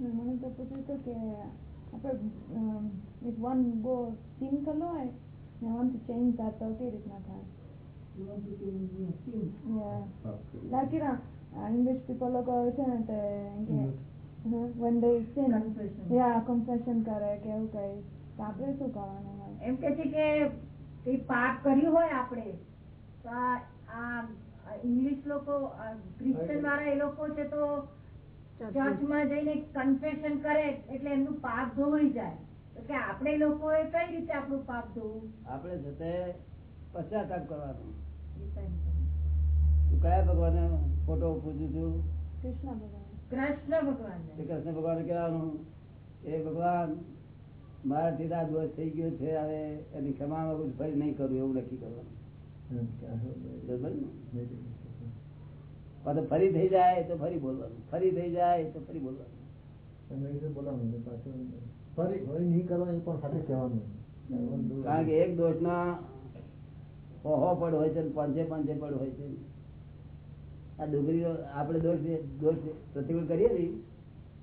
મને તો પૂછ્યું હતું કે આપણે if one go steam કરવો હોય ને want to change that તો કેવી રીતના થાય know, uh, English people લોકો છે ને તે એમ કે હા, when they sin Confession. yeah confession કરે કે એવું કઈ તો આપણે શું કરવાનું હોય એમ કે છે કે એ પાપ કર્યું હોય આપણે તો આ- આ ઇંગ્લિશ લોકો ક્રિશ્ચન વાળા એ લોકો છે તો ચર્ચમાં જઈને કન્ફેશન કરે એટલે એમનું પાપ ધોવાઈ જાય. તો કે આપણે લોકોએ કઈ રીતે આપણું પાપ ધોવું? આપણે જતે પશ્ચાતાપ કરવાનું. કયા ભગવાન ફોટો પૂછું છું? કૃષ્ણ ભગવાન. ભગવાન કૃષ્ણ ભગવાન કહેવાનું એ ભગવાન મારાથી આ દોષ થઈ ગયો છે હવે એની ક્ષમા ફરી નહીં કરું એવું નક્કી કરવાનું? પાછું ફરી થઈ જાય તો ફરી બોલવાનું. ફરી થઈ જાય તો ફરી બોલવાનું. ફરી ફરી નહીં કરવાનું પણ સાથે કહેવાનું. કારણ કે એક દોષ ના ઓહો પડ હોય છે પાંચે પાંચે પડ હોય છે. આ ડુંગળી આપણે દોષ દોષ પ્રતિકૂળ કરીએ ને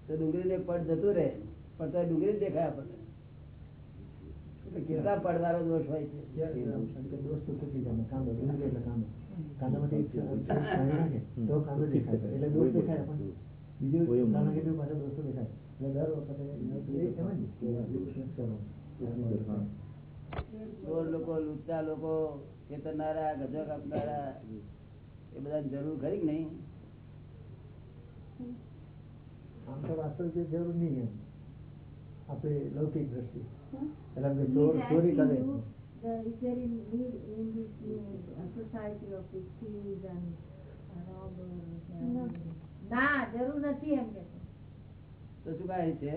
તો ડુંગળી એક પડ જતું રહે. પણ તો ડુંગળી દેખાય આપણને. કેટલા પડવાળો દોષ હોય છે? દોસ્ત તો ચૂકી જાય કાંદો ડુંગળી એટલે કાંદો. કાંદામાંથી બીજું દાણા પાછા દોસ્તો દેખાય એટલે દર વખતે એ એમ જ કે દોષ કરવાનો. ચોર લોકો લુચ્ચા લોકો ખેતરનારા ગજો કાપનારા એ બધા જરૂર ખરી કે નહીં આમ તો વાસ્તવિક જરૂર નહીં એમ આપણે લૌકિક દ્રષ્ટિ એટલે આપણે ચોર ચોરી કરે Is there need in this uh, society of these thieves and ના જરૂર નથી એમ કે તો શું આ છે.